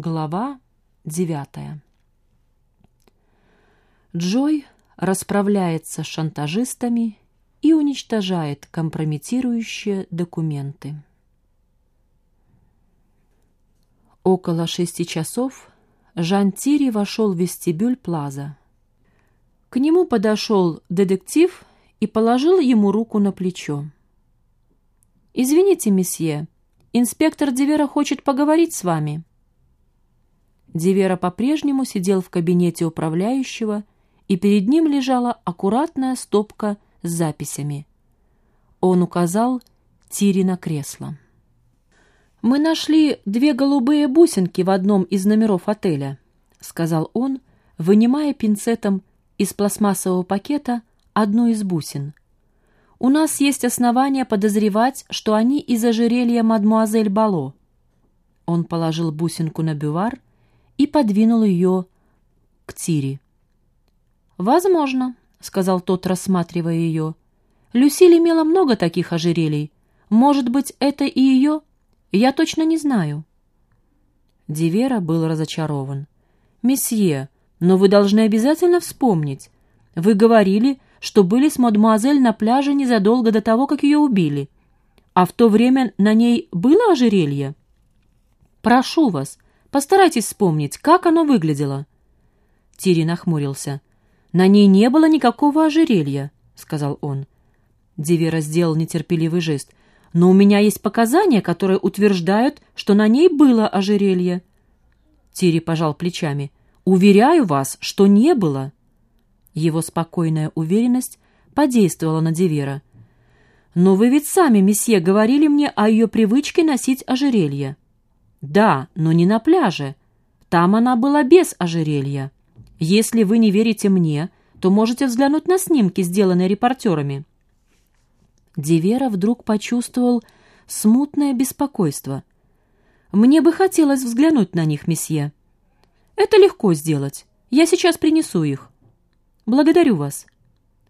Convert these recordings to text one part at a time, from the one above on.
Глава девятая Джой расправляется с шантажистами и уничтожает компрометирующие документы. Около шести часов Жан Тири вошел в вестибюль Плаза. К нему подошел детектив и положил ему руку на плечо. «Извините, месье, инспектор Дивера хочет поговорить с вами». Дивера по-прежнему сидел в кабинете управляющего, и перед ним лежала аккуратная стопка с записями. Он указал Тири на кресло. «Мы нашли две голубые бусинки в одном из номеров отеля», — сказал он, вынимая пинцетом из пластмассового пакета одну из бусин. «У нас есть основания подозревать, что они из ожерелья мадмуазель Бало». Он положил бусинку на бювар и подвинул ее к Тири. «Возможно», — сказал тот, рассматривая ее. «Люсиль имела много таких ожерелий. Может быть, это и ее? Я точно не знаю». Дивера был разочарован. «Месье, но вы должны обязательно вспомнить. Вы говорили, что были с мадемуазель на пляже незадолго до того, как ее убили. А в то время на ней было ожерелье? Прошу вас, постарайтесь вспомнить, как оно выглядело». Тири нахмурился. «На ней не было никакого ожерелья», — сказал он. Дивера сделал нетерпеливый жест. «Но у меня есть показания, которые утверждают, что на ней было ожерелье». Тири пожал плечами. «Уверяю вас, что не было». Его спокойная уверенность подействовала на Дивера. «Но вы ведь сами, месье, говорили мне о ее привычке носить ожерелье». «Да, но не на пляже. Там она была без ожерелья». Если вы не верите мне, то можете взглянуть на снимки, сделанные репортерами». Дивера вдруг почувствовал смутное беспокойство. «Мне бы хотелось взглянуть на них, месье». «Это легко сделать. Я сейчас принесу их». «Благодарю вас».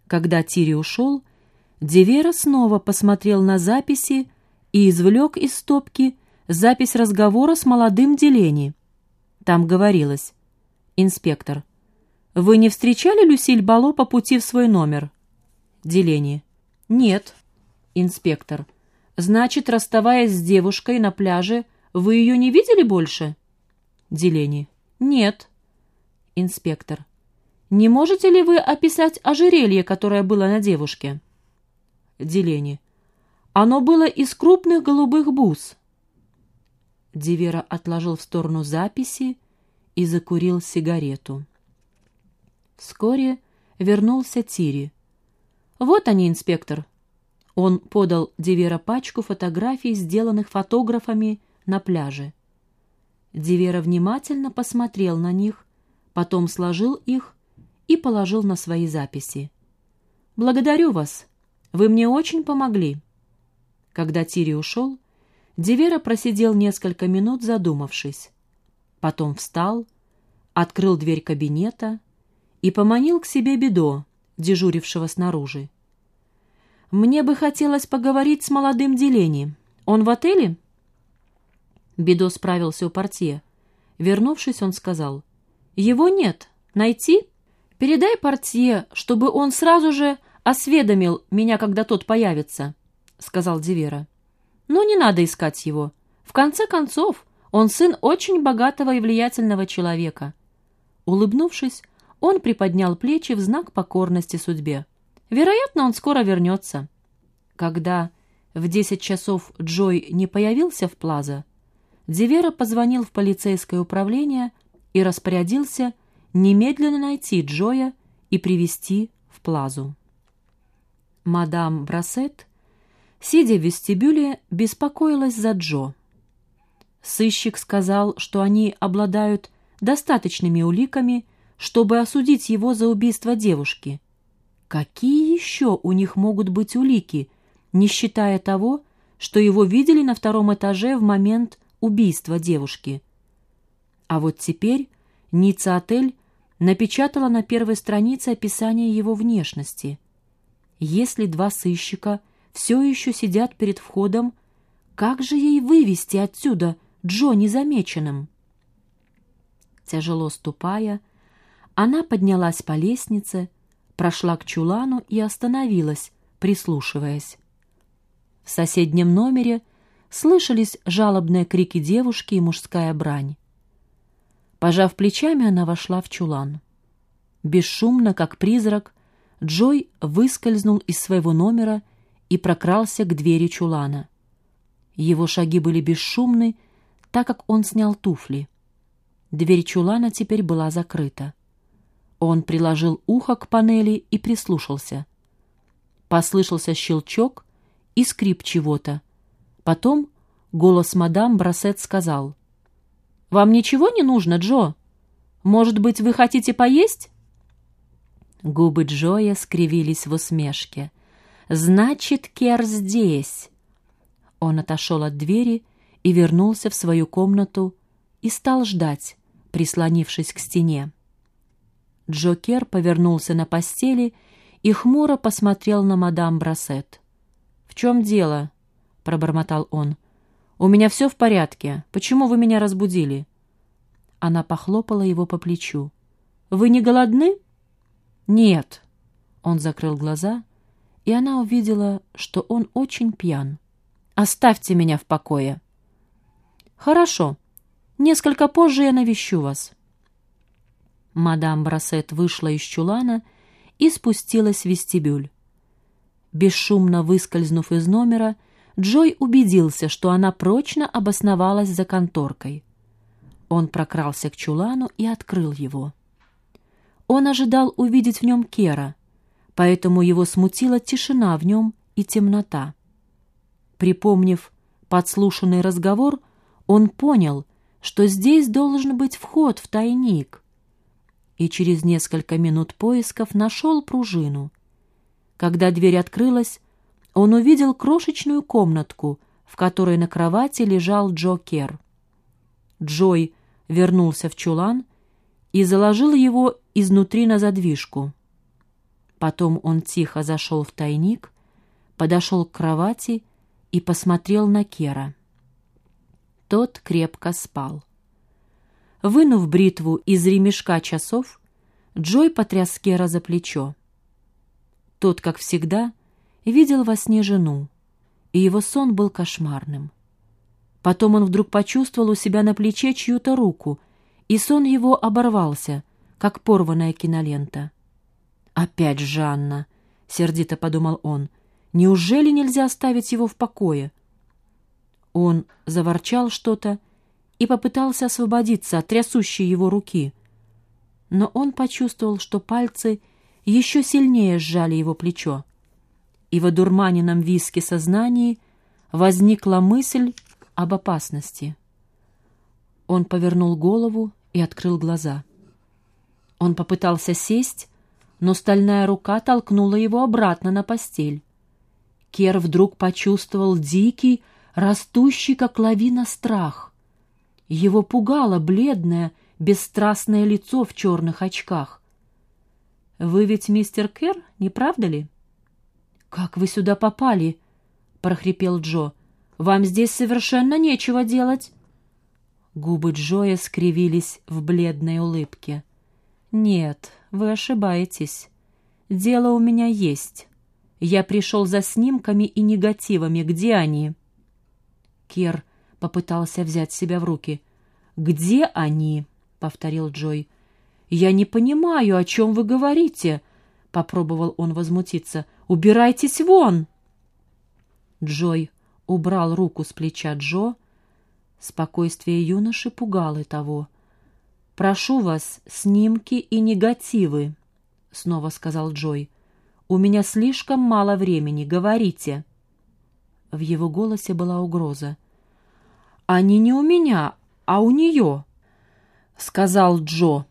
Когда Тири ушел, Дивера снова посмотрел на записи и извлек из стопки запись разговора с молодым Делени. Там говорилось «Инспектор, вы не встречали Люсиль Бало по пути в свой номер? Деление. Нет. Инспектор. Значит, расставаясь с девушкой на пляже, вы ее не видели больше? Деление. Нет. Инспектор. Не можете ли вы описать ожерелье, которое было на девушке? Деление. Оно было из крупных голубых бус. Дивера отложил в сторону записи и закурил сигарету. Вскоре вернулся Тири. «Вот они, инспектор». Он подал Дивера пачку фотографий, сделанных фотографами на пляже. Дивера внимательно посмотрел на них, потом сложил их и положил на свои записи. «Благодарю вас. Вы мне очень помогли». Когда Тири ушел, Дивера просидел несколько минут, задумавшись. Потом встал, открыл дверь кабинета и поманил к себе Бедо, дежурившего снаружи. «Мне бы хотелось поговорить с молодым Делени. Он в отеле?» Бедо справился у портье. Вернувшись, он сказал, «Его нет. Найти? Передай портье, чтобы он сразу же осведомил меня, когда тот появится», — сказал Дивера. «Но не надо искать его. В конце концов, он сын очень богатого и влиятельного человека». Улыбнувшись, он приподнял плечи в знак покорности судьбе. Вероятно, он скоро вернется. Когда в десять часов Джой не появился в Плаза, Дивера позвонил в полицейское управление и распорядился немедленно найти Джоя и привести в Плазу. Мадам Брасет, сидя в вестибюле, беспокоилась за Джо. Сыщик сказал, что они обладают достаточными уликами, чтобы осудить его за убийство девушки. Какие еще у них могут быть улики, не считая того, что его видели на втором этаже в момент убийства девушки? А вот теперь Ницца-отель напечатала на первой странице описание его внешности. Если два сыщика все еще сидят перед входом, как же ей вывести отсюда Джо незамеченным? Тяжело ступая, она поднялась по лестнице, прошла к чулану и остановилась, прислушиваясь. В соседнем номере слышались жалобные крики девушки и мужская брань. Пожав плечами, она вошла в чулан. Бесшумно, как призрак, Джой выскользнул из своего номера и прокрался к двери чулана. Его шаги были бесшумны, так как он снял туфли. Дверь чулана теперь была закрыта. Он приложил ухо к панели и прислушался. Послышался щелчок и скрип чего-то. Потом голос мадам Брасет сказал. «Вам ничего не нужно, Джо? Может быть, вы хотите поесть?» Губы Джоя скривились в усмешке. «Значит, Кер здесь!» Он отошел от двери и вернулся в свою комнату и стал ждать, прислонившись к стене. Джокер повернулся на постели и хмуро посмотрел на мадам Брасет. «В чем дело?» — пробормотал он. «У меня все в порядке. Почему вы меня разбудили?» Она похлопала его по плечу. «Вы не голодны?» «Нет». Он закрыл глаза, и она увидела, что он очень пьян. «Оставьте меня в покое». «Хорошо. Несколько позже я навещу вас». Мадам Брасет вышла из чулана и спустилась в вестибюль. Бесшумно выскользнув из номера, Джой убедился, что она прочно обосновалась за конторкой. Он прокрался к чулану и открыл его. Он ожидал увидеть в нем Кера, поэтому его смутила тишина в нем и темнота. Припомнив подслушанный разговор, он понял, что здесь должен быть вход в тайник — и через несколько минут поисков нашел пружину. Когда дверь открылась, он увидел крошечную комнатку, в которой на кровати лежал Джо Кер. Джой вернулся в чулан и заложил его изнутри на задвижку. Потом он тихо зашел в тайник, подошел к кровати и посмотрел на Кера. Тот крепко спал. Вынув бритву из ремешка часов, Джой потряс Кера за плечо. Тот, как всегда, видел во сне жену, и его сон был кошмарным. Потом он вдруг почувствовал у себя на плече чью-то руку, и сон его оборвался, как порванная кинолента. «Опять Жанна!» — сердито подумал он. «Неужели нельзя оставить его в покое?» Он заворчал что-то и попытался освободиться от трясущей его руки. Но он почувствовал, что пальцы еще сильнее сжали его плечо. И в одурманенном виске сознании возникла мысль об опасности. Он повернул голову и открыл глаза. Он попытался сесть, но стальная рука толкнула его обратно на постель. Кер вдруг почувствовал дикий, растущий, как лавина, страх. Его пугало бледное, бесстрастное лицо в черных очках. «Вы ведь мистер Кер, не правда ли?» «Как вы сюда попали?» — прохрипел Джо. «Вам здесь совершенно нечего делать». Губы Джоя скривились в бледной улыбке. «Нет, вы ошибаетесь. Дело у меня есть. Я пришел за снимками и негативами. Где они?» Кер попытался взять себя в руки. «Где они?» — повторил Джой. «Я не понимаю, о чем вы говорите», — попробовал он возмутиться. «Убирайтесь вон!» Джой убрал руку с плеча Джо. Спокойствие юноши пугало того. «Прошу вас, снимки и негативы», — снова сказал Джой. «У меня слишком мало времени, говорите». В его голосе была угроза. «Они не у меня, а у нее», — сказал Джо.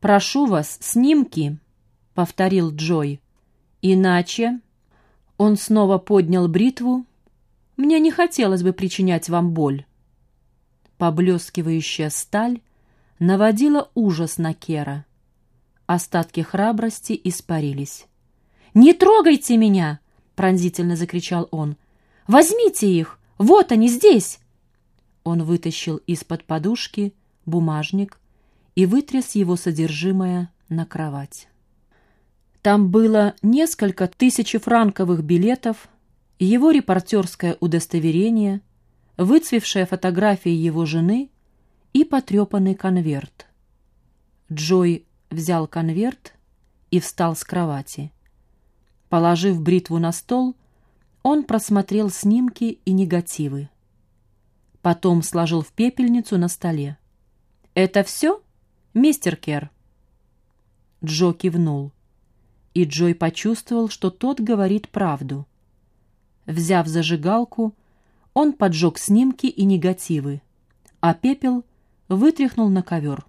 «Прошу вас, снимки», — повторил Джой. «Иначе...» Он снова поднял бритву. «Мне не хотелось бы причинять вам боль». Поблескивающая сталь наводила ужас на Кера. Остатки храбрости испарились. «Не трогайте меня!» — пронзительно закричал он. «Возьмите их! Вот они здесь!» Он вытащил из-под подушки бумажник и вытряс его содержимое на кровать. Там было несколько тысячефранковых билетов, его репортерское удостоверение, выцвевшая фотография его жены и потрепанный конверт. Джой взял конверт и встал с кровати. Положив бритву на стол, он просмотрел снимки и негативы. Потом сложил в пепельницу на столе. «Это все, мистер Кер?» Джо кивнул, и Джой почувствовал, что тот говорит правду. Взяв зажигалку, он поджег снимки и негативы, а пепел вытряхнул на ковер.